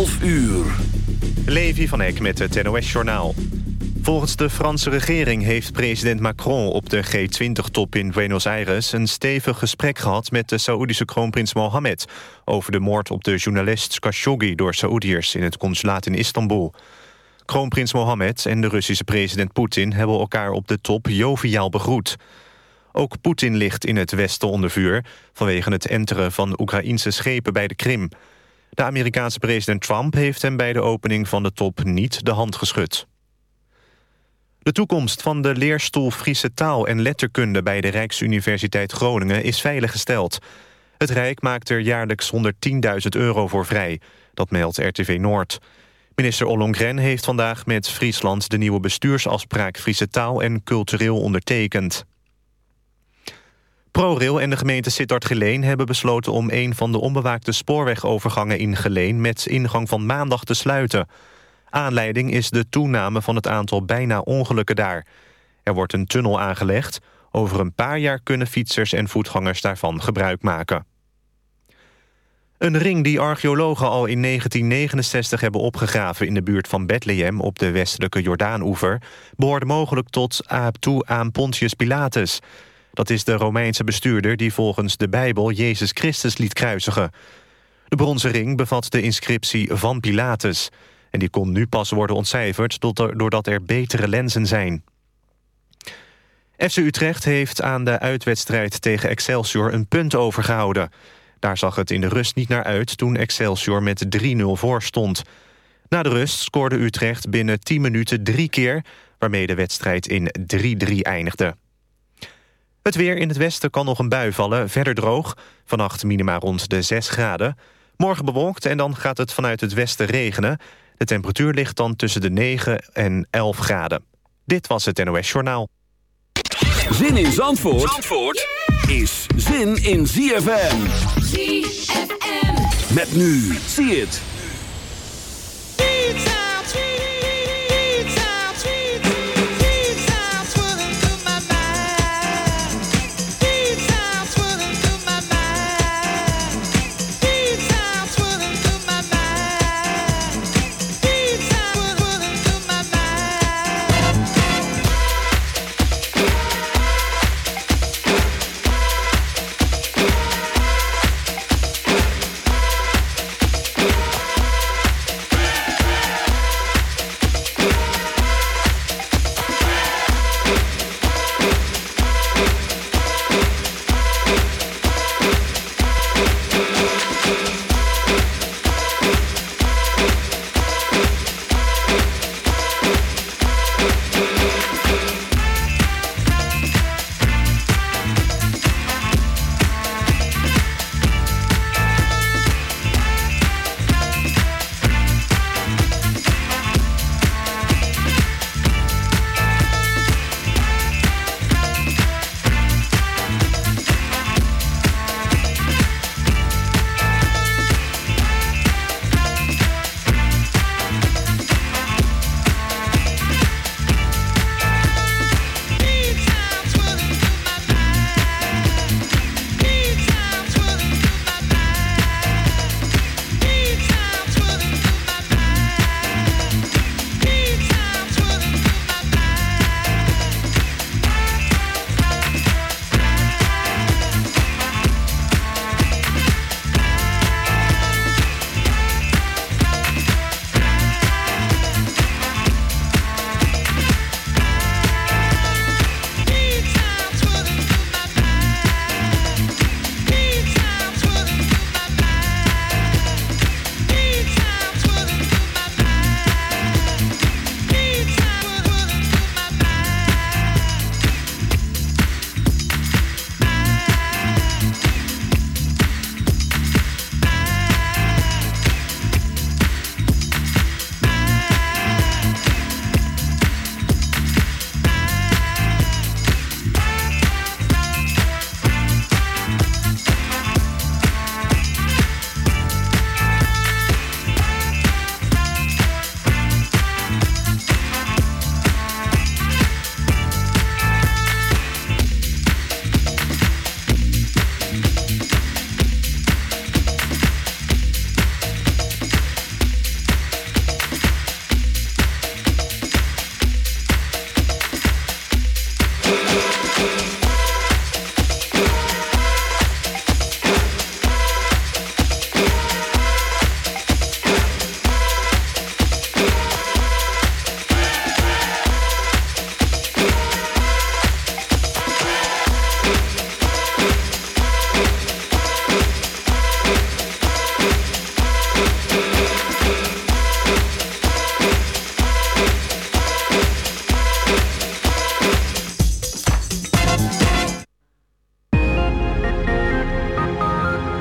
12 uur. Levi van Eck met het NOS-journaal. Volgens de Franse regering heeft president Macron op de G20-top in Buenos Aires... een stevig gesprek gehad met de Saoedische kroonprins Mohammed... over de moord op de journalist Khashoggi door Saoediërs in het consulaat in Istanbul. Kroonprins Mohammed en de Russische president Poetin... hebben elkaar op de top joviaal begroet. Ook Poetin ligt in het westen onder vuur... vanwege het enteren van Oekraïnse schepen bij de Krim... De Amerikaanse president Trump heeft hem bij de opening van de top niet de hand geschud. De toekomst van de leerstoel Friese taal en letterkunde... bij de Rijksuniversiteit Groningen is veiliggesteld. Het Rijk maakt er jaarlijks 110.000 euro voor vrij. Dat meldt RTV Noord. Minister Ollongren heeft vandaag met Friesland... de nieuwe bestuursafspraak Friese taal en cultureel ondertekend. ProRail en de gemeente Sittard-Geleen hebben besloten... om een van de onbewaakte spoorwegovergangen in Geleen... met ingang van maandag te sluiten. Aanleiding is de toename van het aantal bijna ongelukken daar. Er wordt een tunnel aangelegd. Over een paar jaar kunnen fietsers en voetgangers daarvan gebruik maken. Een ring die archeologen al in 1969 hebben opgegraven... in de buurt van Bethlehem op de westelijke Jordaanoever... behoorde mogelijk tot toe aan Pontius Pilatus... Dat is de Romeinse bestuurder die volgens de Bijbel Jezus Christus liet kruisigen. De bronzen ring bevat de inscriptie van Pilatus. En die kon nu pas worden ontcijferd doordat er betere lenzen zijn. FC Utrecht heeft aan de uitwedstrijd tegen Excelsior een punt overgehouden. Daar zag het in de rust niet naar uit toen Excelsior met 3-0 voor stond. Na de rust scoorde Utrecht binnen 10 minuten drie keer... waarmee de wedstrijd in 3-3 eindigde. Het weer in het westen kan nog een bui vallen, verder droog. Vannacht minima rond de 6 graden. Morgen bewolkt en dan gaat het vanuit het westen regenen. De temperatuur ligt dan tussen de 9 en 11 graden. Dit was het NOS Journaal. Zin in Zandvoort, Zandvoort is zin in ZFM. ZFM. Met nu, zie het.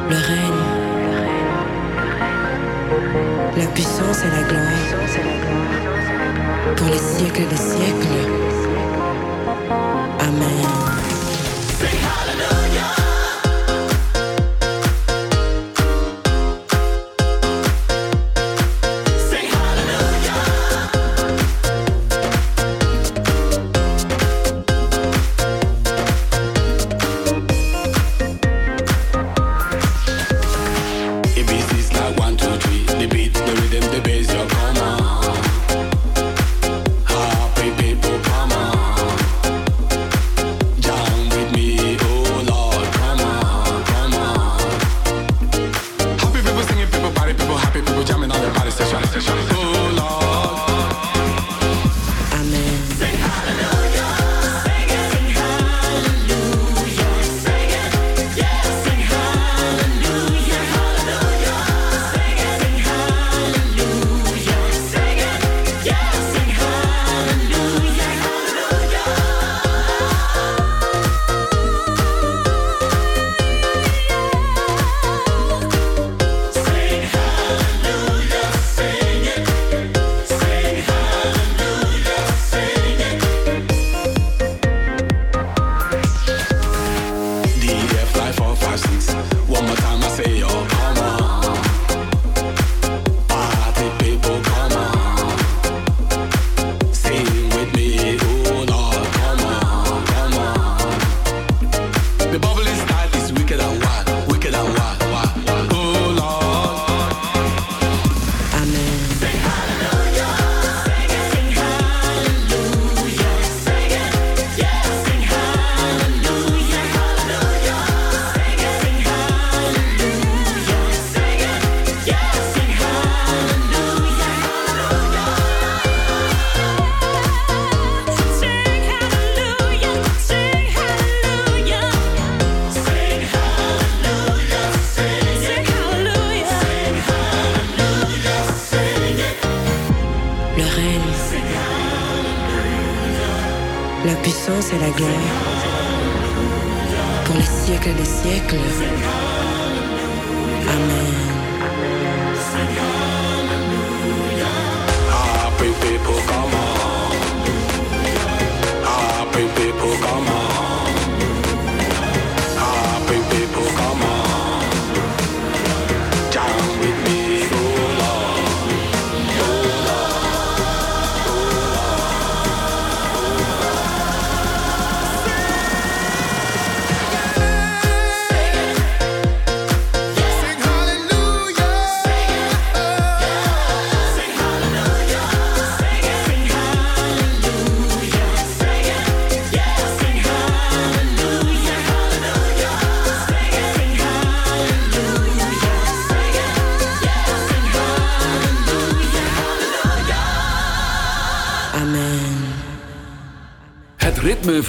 le règne, la puissance et la gloire, pour les siècles des siècles.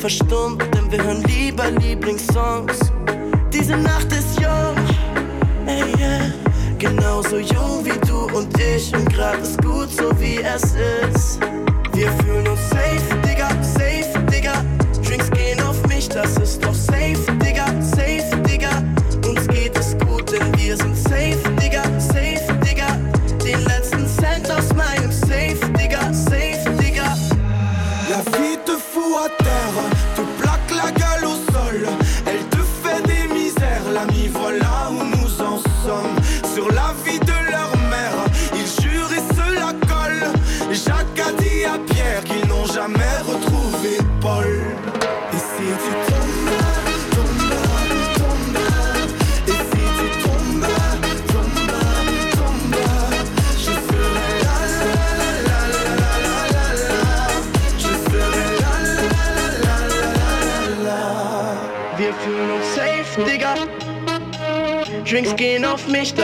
verstummt, denn wir hören lieber Lieblingssongs. Diese Nacht ist jung, ey, yeah. genauso jung wie du und ich. Und grad ist gut, so wie es ist. Wir fühlen uns safe, Digga, safe, Digga. Drinks gehen auf mich, das ist doch safe.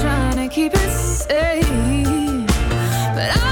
trying to keep it safe, but I.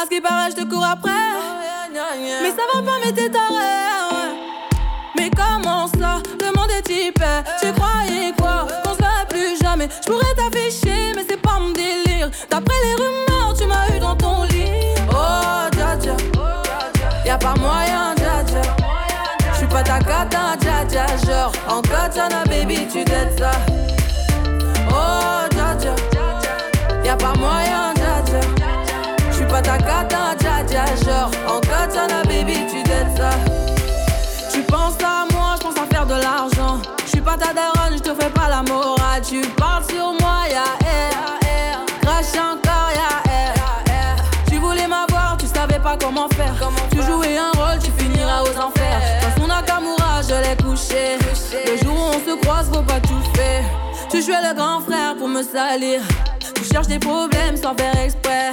À ce qui paraît, je te cours après. Mais ça va pas, mais t'es taré. Mais comment ça? Le monde est hyper. Tu croyais quoi? Qu'on se plus jamais. Je pourrais t'afficher, mais c'est pas mon délire. D'après les rumeurs, tu m'as eu dans ton lit. Oh, dja dja. Y'a pas moyen, dja dja. J'suis pas ta cata, dja dja. Genre, en katana, baby, tu t'aides ça. Oh, dja dja. Y'a pas moyen, cata, dja. Genre, en katana, baby, tu t'aides ça. Tu penses à moi, je pense à faire de l'argent. Je suis pas ta daronne, je te fais pas la morale. Tu parles sur moi, ya air. Crash encore, ya air. Tu voulais m'avoir, tu savais pas comment faire. Tu jouais un rôle, tu finiras aux enfers. Dans son Nakamura, je l'ai couché. Le jour où on se croise, faut pas tout faire. Tu jouais le grand frère pour me salir. Tu cherches des problèmes sans faire exprès.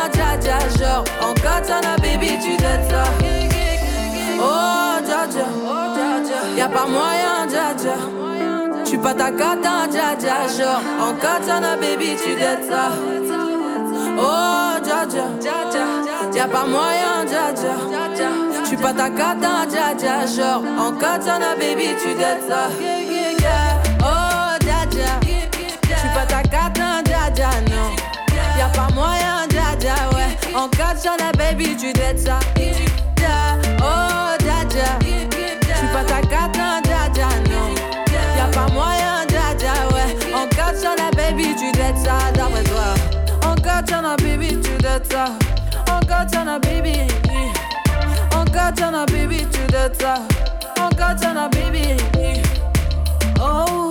en katana, baby, tu dettes ça. Oh, dja dja. Y'a pas moyen, dja dja. Pas ta cata, dja dja. Genre, en katana, baby, tu dettes ça. Oh, dja dja. Y'a pas moyen, dja dja. Pas ta cata, dja dja. Genre, en katana, baby, tu dettes ça. Oh, dja dja. Pas ta cata, dja dja, non. Y'a pas moyen, dja dja, ouais. En baby, tu dettes ça. Oh, dja. J'suis pas ta cata, dja dja, non. Y'a pas moyen, dja ouais. En katana, baby, tu dettes ça, d'après toi. En katana, baby, tu dettes ça. En katana, baby. En katana, baby, tu dettes ça. En katana, baby. Oh,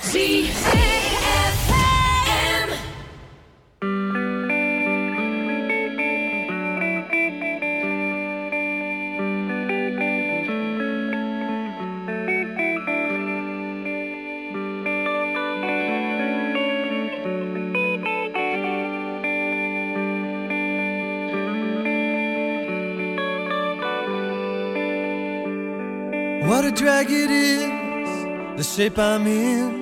Channel. What a drag it is, the shape I'm in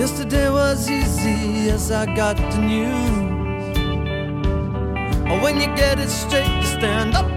Yesterday was easy as I got the news. Or when you get it straight, you stand up,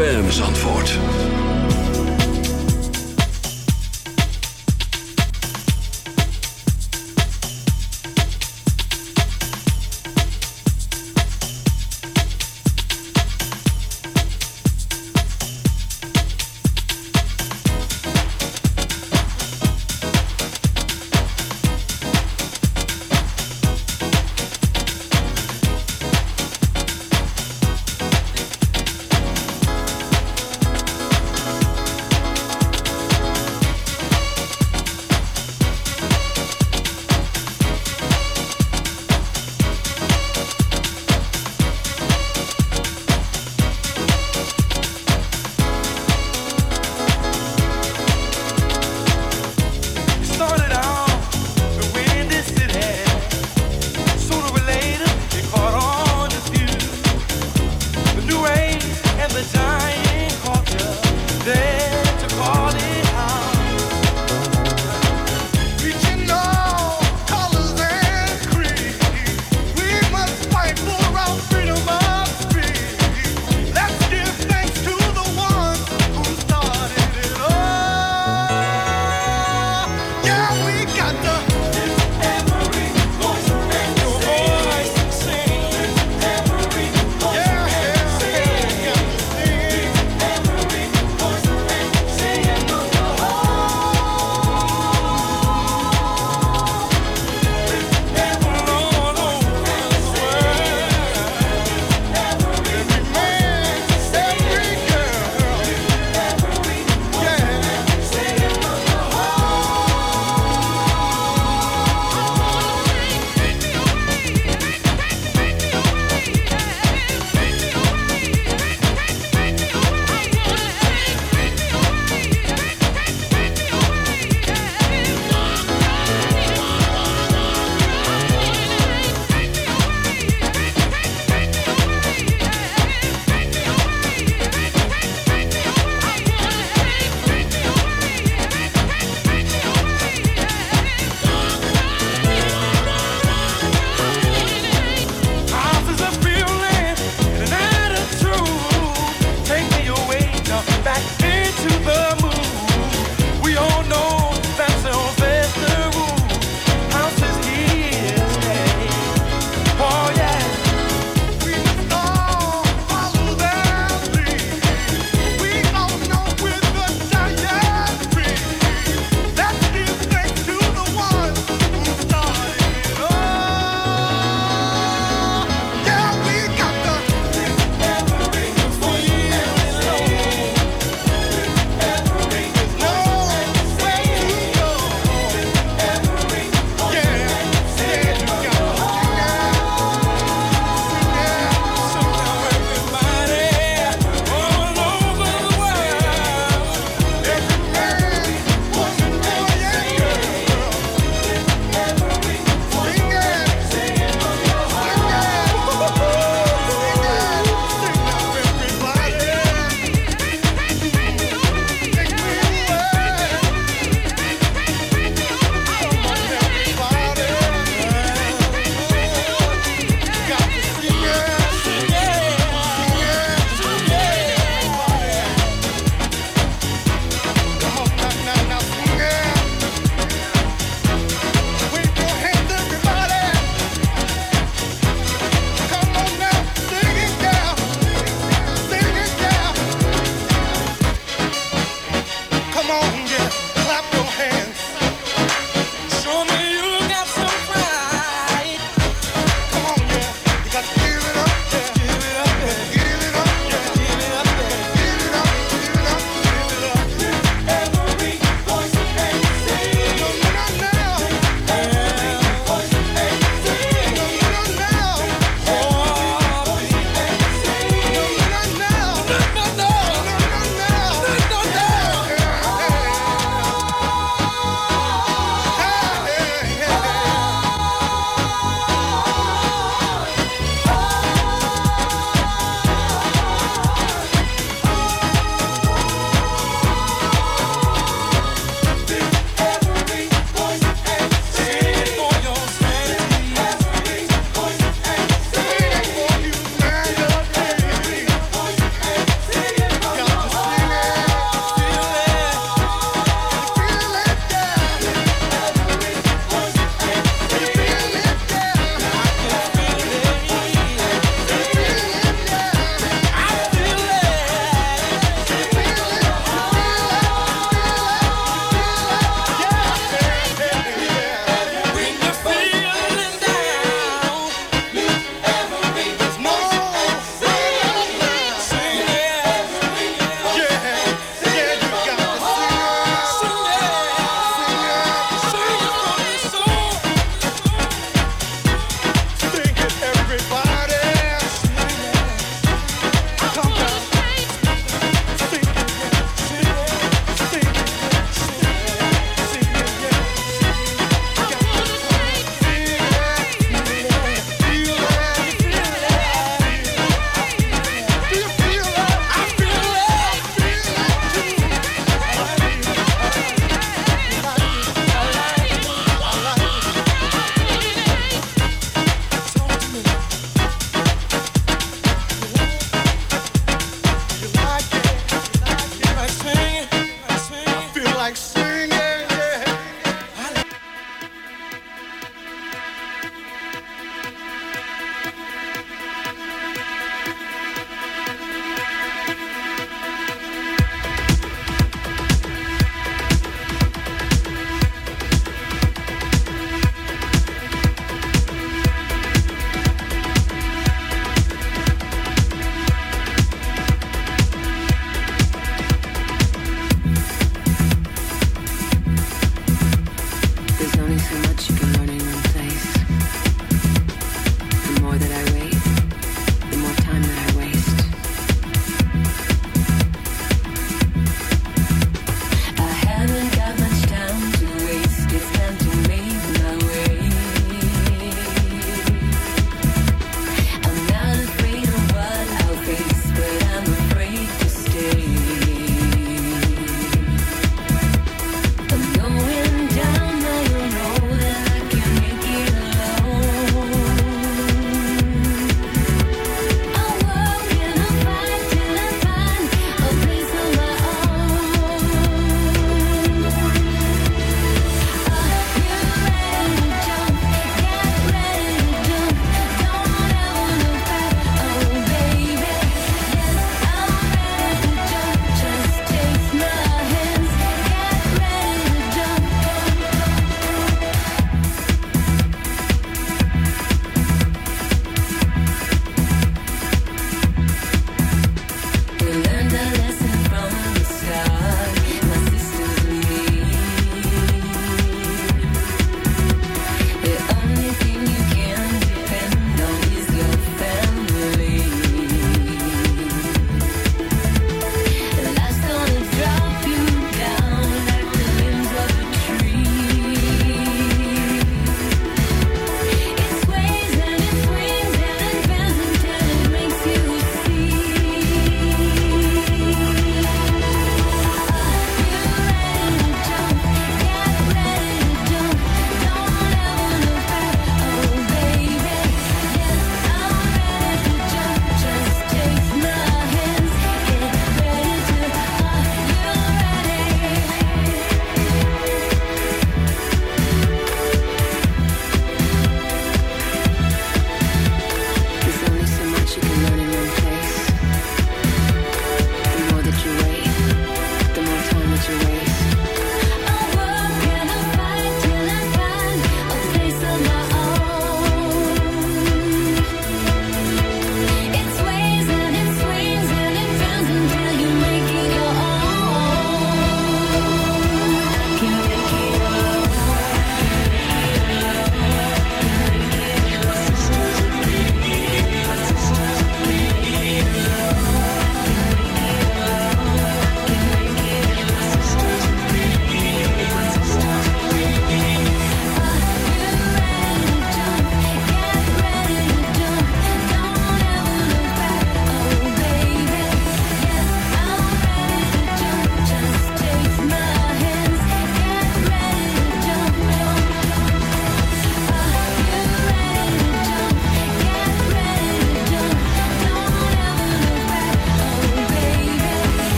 ZFM Zandvoort.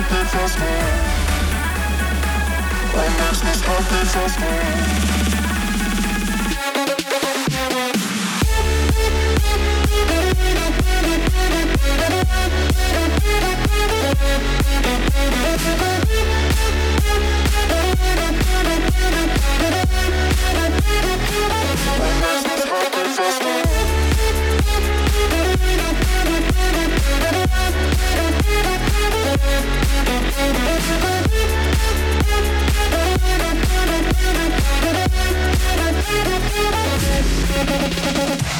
open for school. One. One. Thank